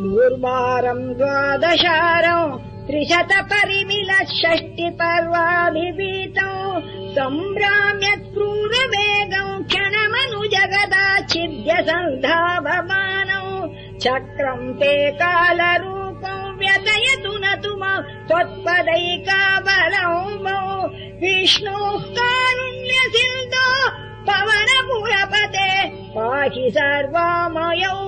दुर्वारम् द्वादशारौ त्रिशत परिमिलत् षष्टि पर्वाभितौ सम्भ्राम्यून वेगौ क्षणमनुजगदाच्छिद्य सन्धावमानौ चक्रम् ते कालरूपौ व्यतयतु न तु मम त्वत्पदैकाबलो मिष्णोस्तान्यसिन्धो पवन भूयपते पाहि सर्वामयौ